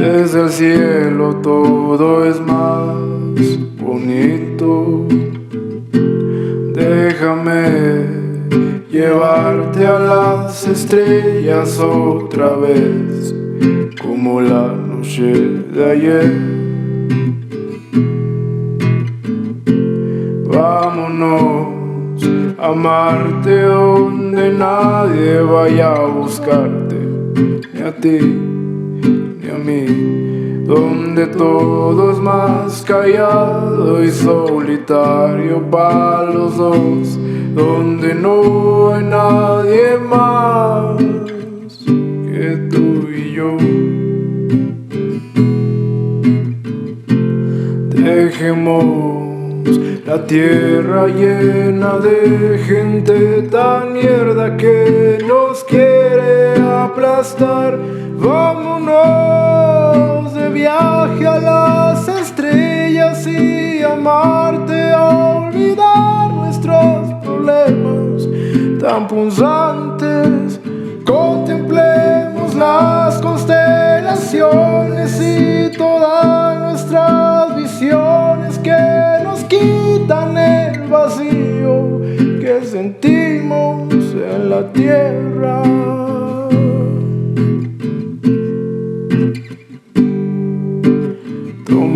Desde el cielo todo es más bonito. Déjame llevarte a las estrellas otra vez, como la noche de ayer. Vámonos a amarte donde nadie vaya a buscarte, ni a ti a mí, donde todo es más callado y solitario para los dos, donde no hay nadie más que tú y yo. Dejemos la tierra llena de gente tan mierda que nos quiere aplastar. Vámonos amarte a olvidar nuestros problemas tan punzantes. Contemplemos las constelaciones y todas nuestras visiones que nos quitan el vacío que sentimos en la tierra.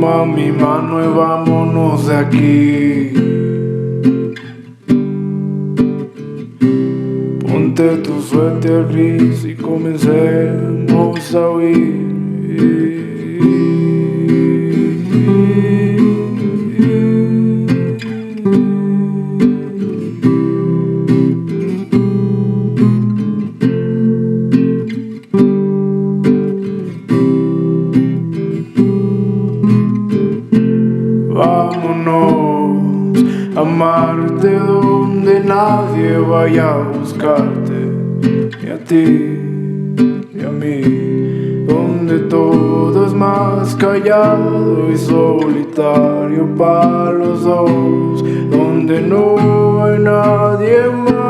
Toma mi mano y vámonos de aquí. Ponte tu suéter gris y comencemos a huir. Vámonos a amarte donde nadie vaya a buscarte, ni a ti, ni a mí, donde todo es más callado y solitario para los dos, donde no hay nadie más.